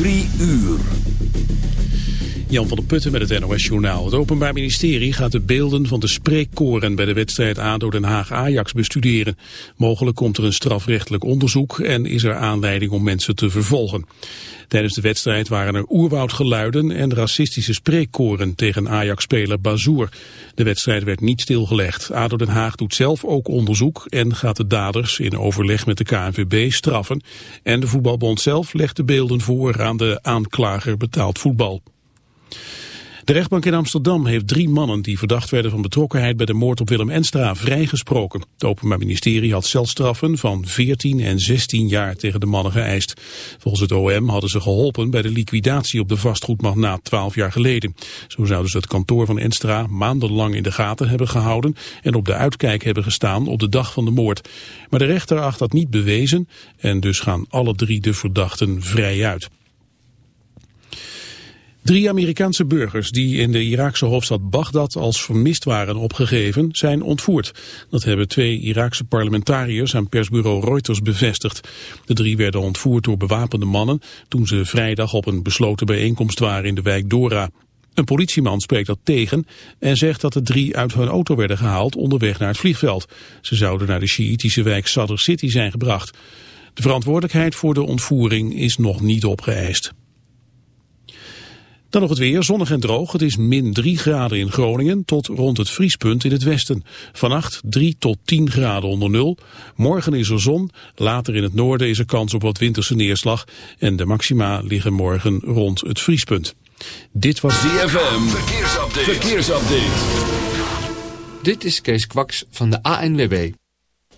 Drie uur. Jan van der Putten met het NOS-journaal. Het Openbaar Ministerie gaat de beelden van de spreekkoren bij de wedstrijd ADO Den Haag-Ajax bestuderen. Mogelijk komt er een strafrechtelijk onderzoek en is er aanleiding om mensen te vervolgen. Tijdens de wedstrijd waren er oerwoudgeluiden en racistische spreekkoren tegen Ajax-speler Bazoer. De wedstrijd werd niet stilgelegd. ADO Den Haag doet zelf ook onderzoek en gaat de daders in overleg met de KNVB straffen. En de voetbalbond zelf legt de beelden voor aan de aanklager betaald voetbal. De rechtbank in Amsterdam heeft drie mannen die verdacht werden van betrokkenheid bij de moord op Willem Enstra vrijgesproken. Het Openbaar Ministerie had celstraffen van 14 en 16 jaar tegen de mannen geëist. Volgens het OM hadden ze geholpen bij de liquidatie op de vastgoedmagnaat 12 jaar geleden. Zo zouden ze het kantoor van Enstra maandenlang in de gaten hebben gehouden en op de uitkijk hebben gestaan op de dag van de moord. Maar de rechter acht dat niet bewezen en dus gaan alle drie de verdachten vrij uit. Drie Amerikaanse burgers die in de Iraakse hoofdstad Bagdad als vermist waren opgegeven, zijn ontvoerd. Dat hebben twee Iraakse parlementariërs aan persbureau Reuters bevestigd. De drie werden ontvoerd door bewapende mannen toen ze vrijdag op een besloten bijeenkomst waren in de wijk Dora. Een politieman spreekt dat tegen en zegt dat de drie uit hun auto werden gehaald onderweg naar het vliegveld. Ze zouden naar de Sjiitische wijk Sadr City zijn gebracht. De verantwoordelijkheid voor de ontvoering is nog niet opgeëist. Dan nog het weer, zonnig en droog. Het is min 3 graden in Groningen tot rond het vriespunt in het westen. Vannacht 3 tot 10 graden onder nul. Morgen is er zon, later in het noorden is er kans op wat winterse neerslag. En de maxima liggen morgen rond het vriespunt. Dit was DFM, verkeersupdate. verkeersupdate. Dit is Kees Kwaks van de ANWB.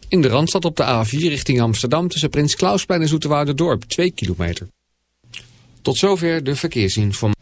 In de Randstad op de A4 richting Amsterdam tussen Prins Klausplein en Dorp 2 kilometer. Tot zover de verkeersinformatie.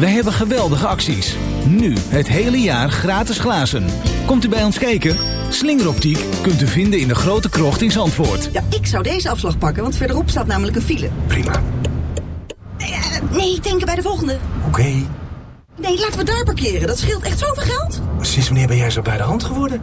Wij hebben geweldige acties. Nu het hele jaar gratis glazen. Komt u bij ons kijken? Slingeroptiek kunt u vinden in de grote krocht in Zandvoort. Ja, ik zou deze afslag pakken, want verderop staat namelijk een file. Prima. Nee, uh, nee denken bij de volgende. Oké. Nee, laten we daar parkeren. Dat scheelt echt zoveel geld. Sinds wanneer ben jij zo bij de hand geworden?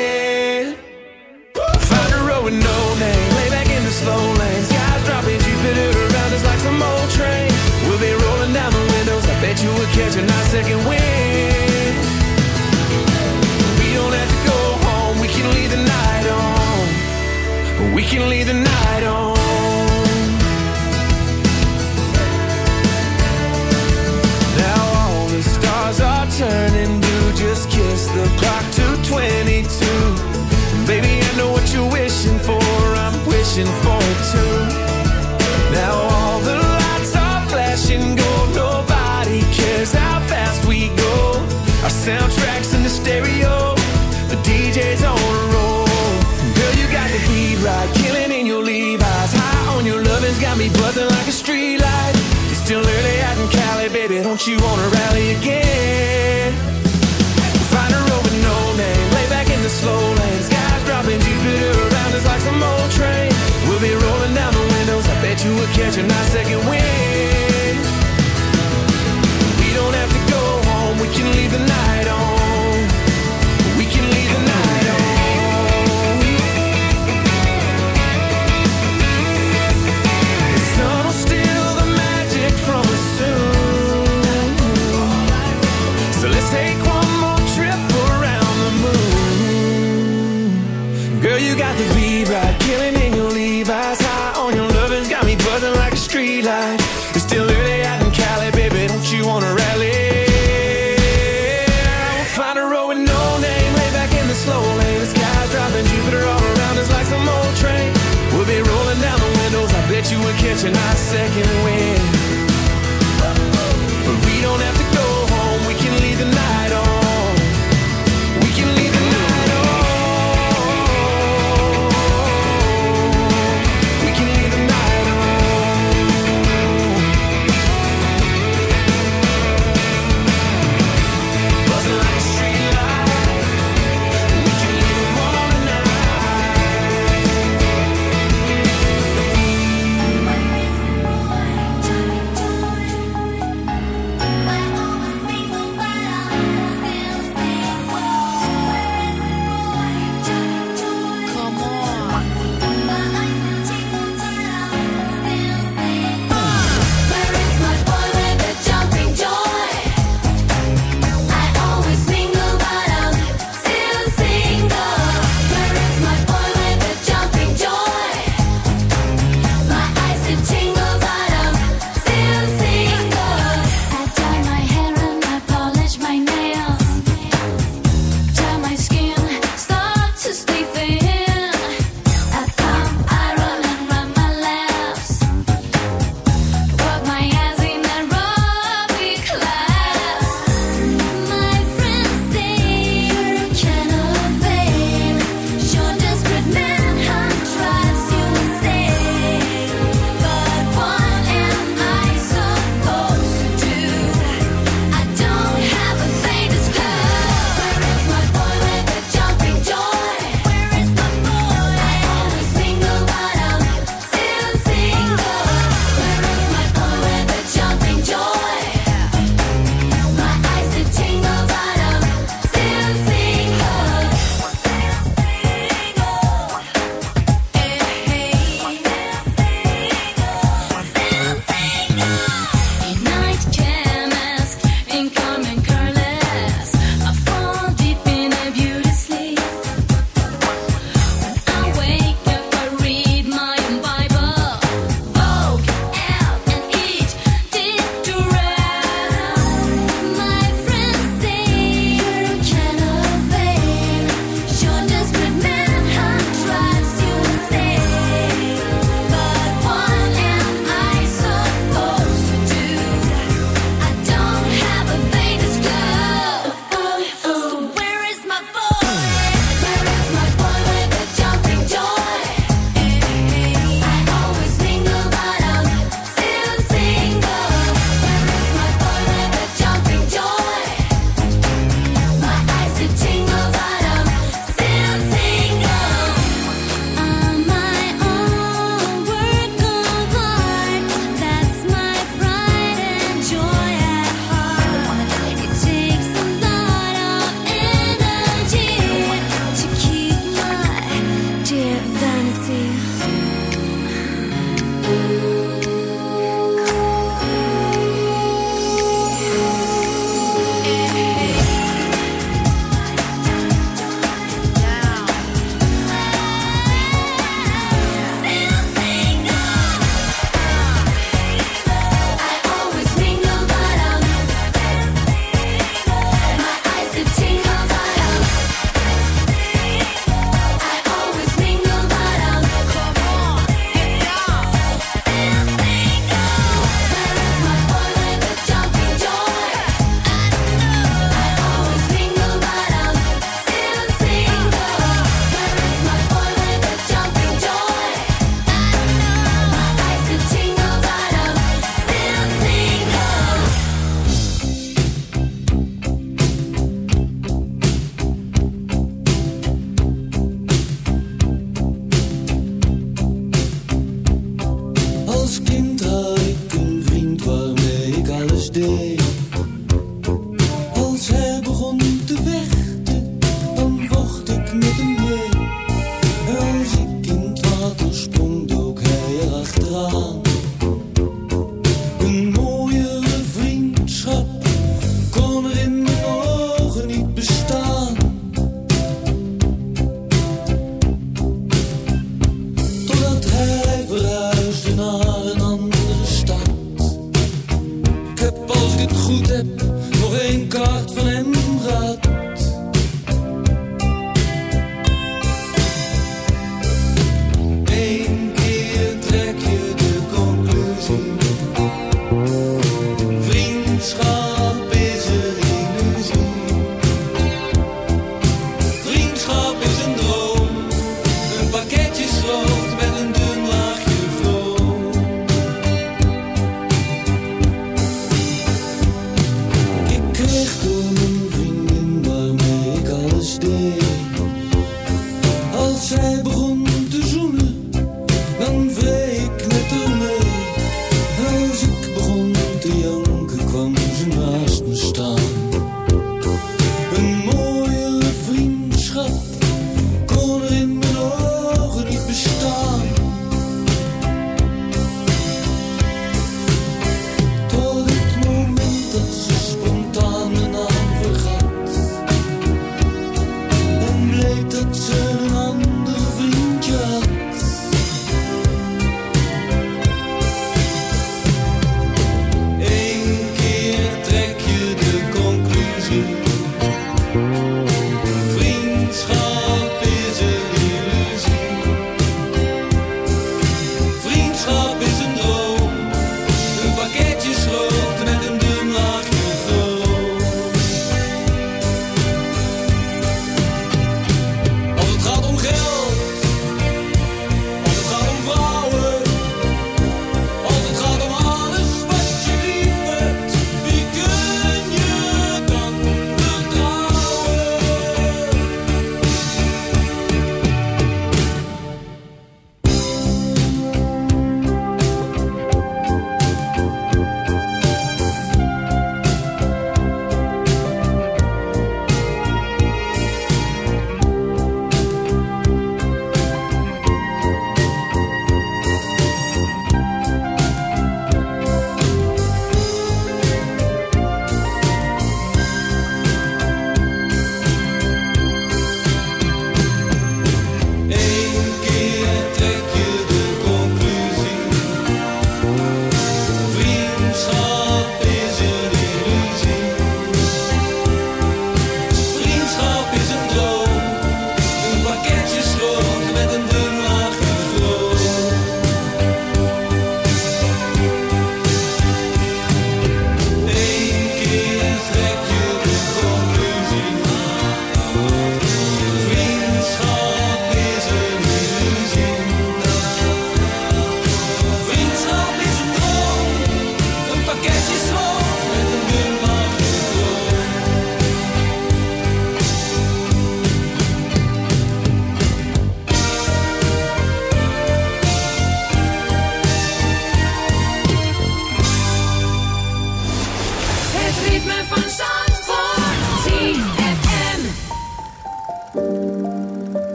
With no name, lay back in the slow lane. Skies dropping, Jupiter around us like some old train. We'll be rolling down the windows. I bet you would catch a nice second wind. We don't have to go home. We can leave the night on. We can leave the night on. Now all the stars are turning blue. Just kiss the clock to 22. Baby, I know what you're wishing for. I'm wishing for too. Now all the lights are flashing gold. Nobody cares how fast we go. Our soundtracks in the stereo. The DJ's on a roll. Girl, you got the beat right, killing in your Levi's. High on your lovin's got me buzzing like a street light. It's still early out in Cali, baby. Don't you wanna rally again? Find a road with no name, lay back in the slow lane. Jupiter like some old train. We'll be rolling down the windows. I bet you would catch a nice second wind.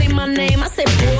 say my name, I say boy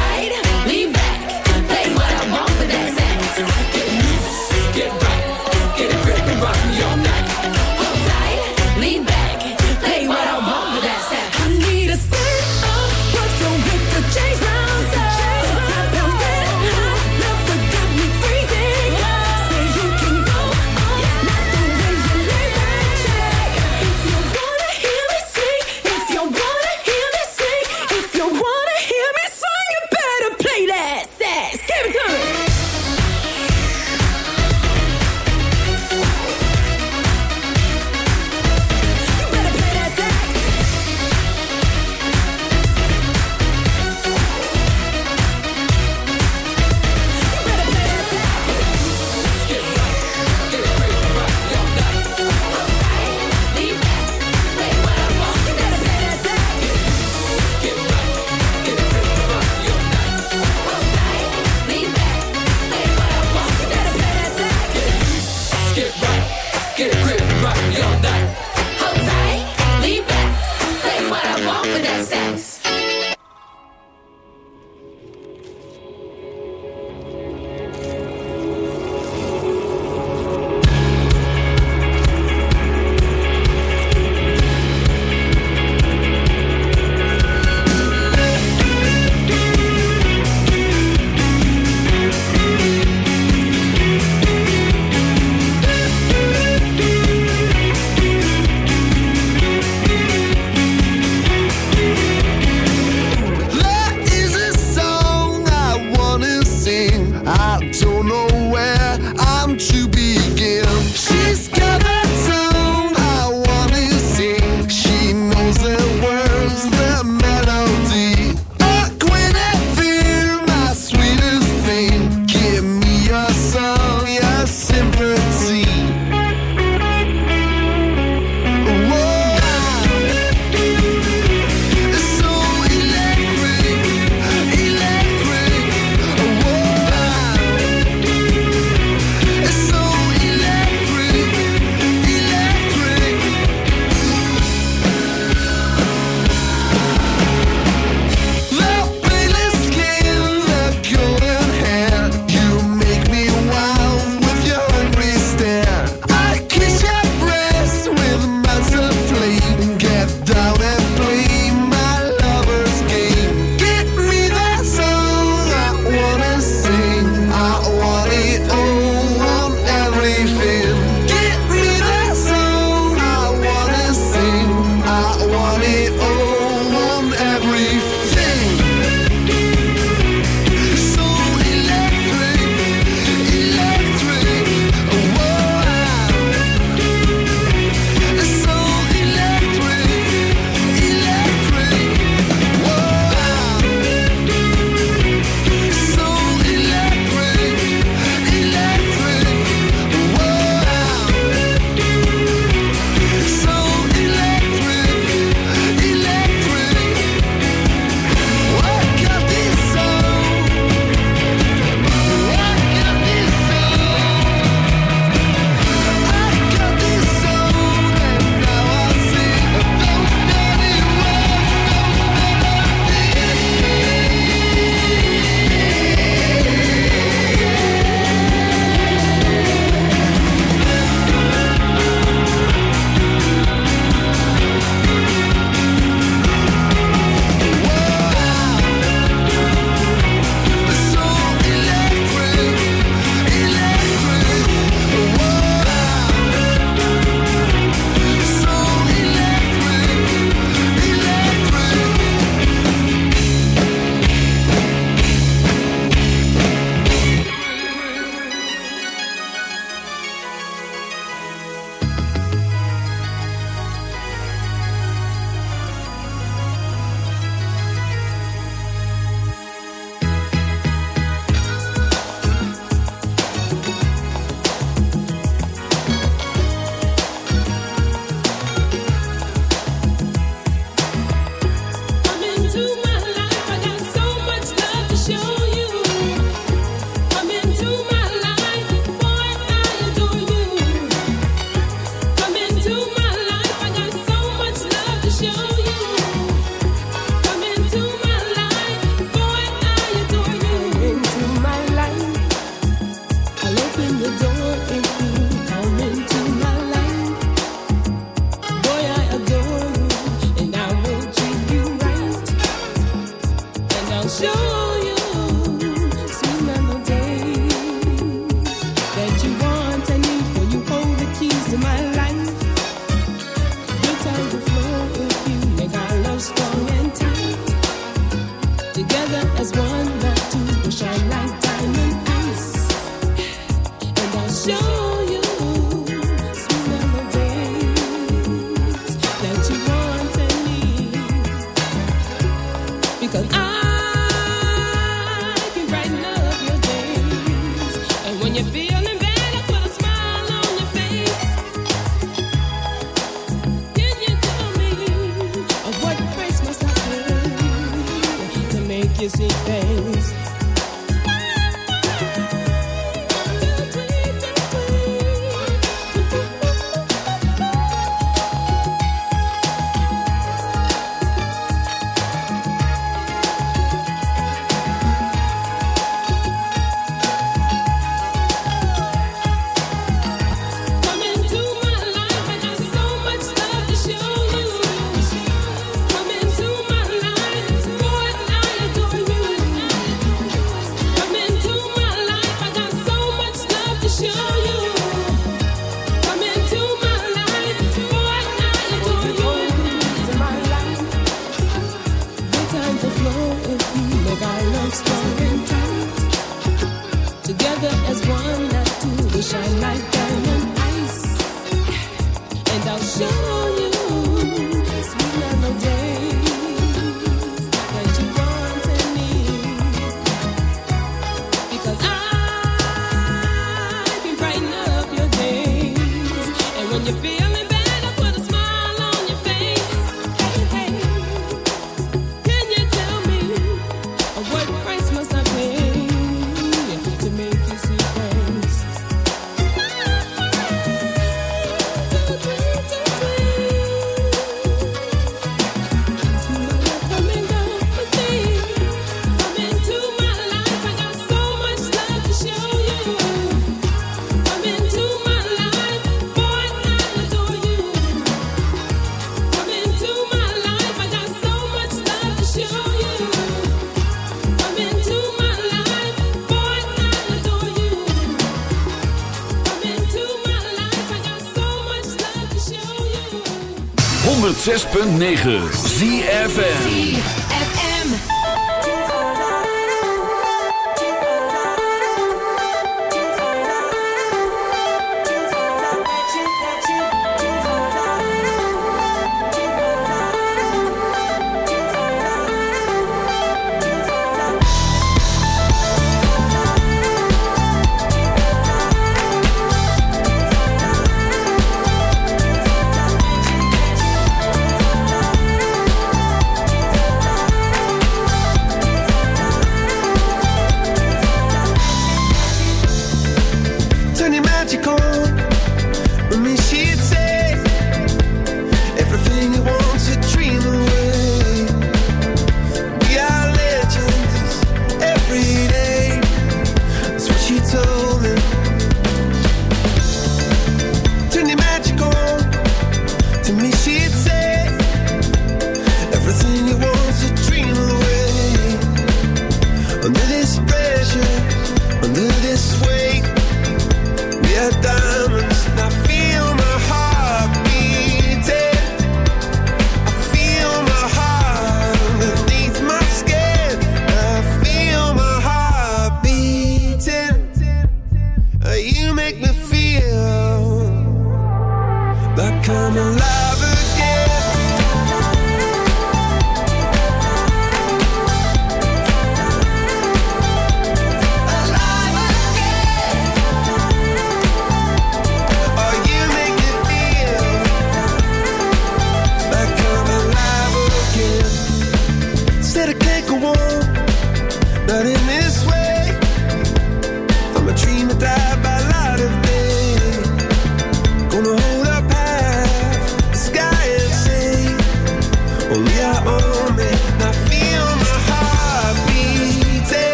106.9 ZFN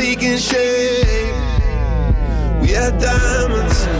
taking shape. We are diamonds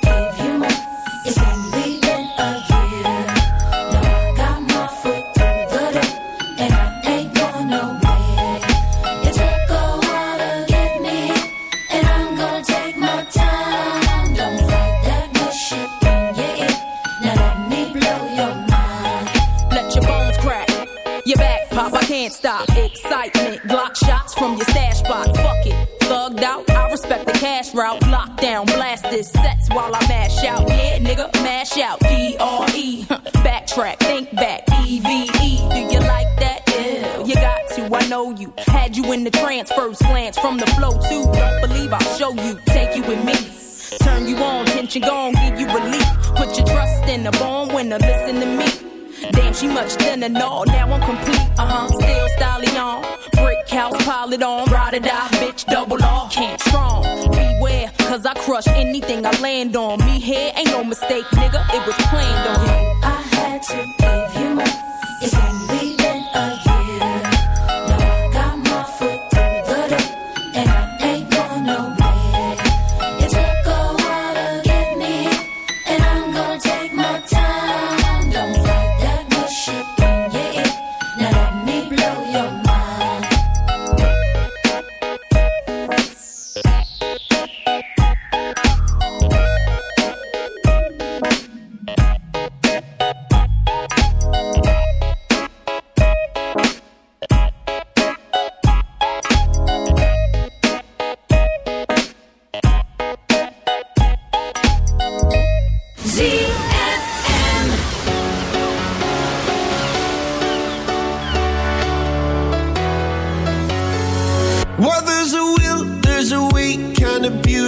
no,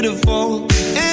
beautiful. And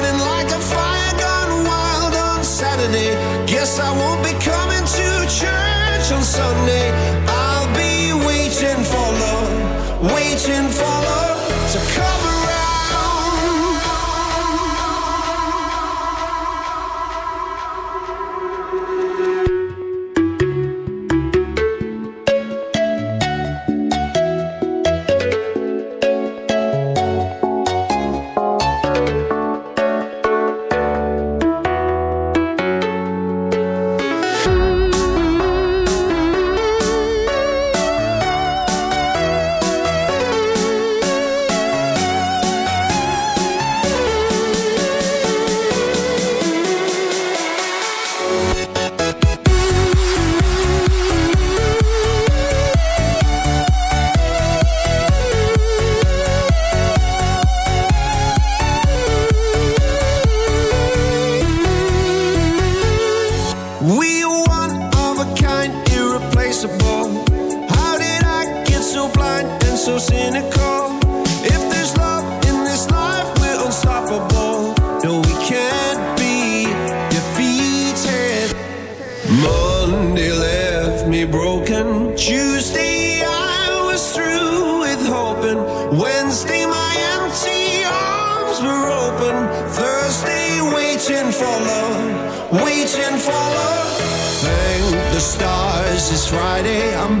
possible? How did I get so blind and so cynical? Friday I'm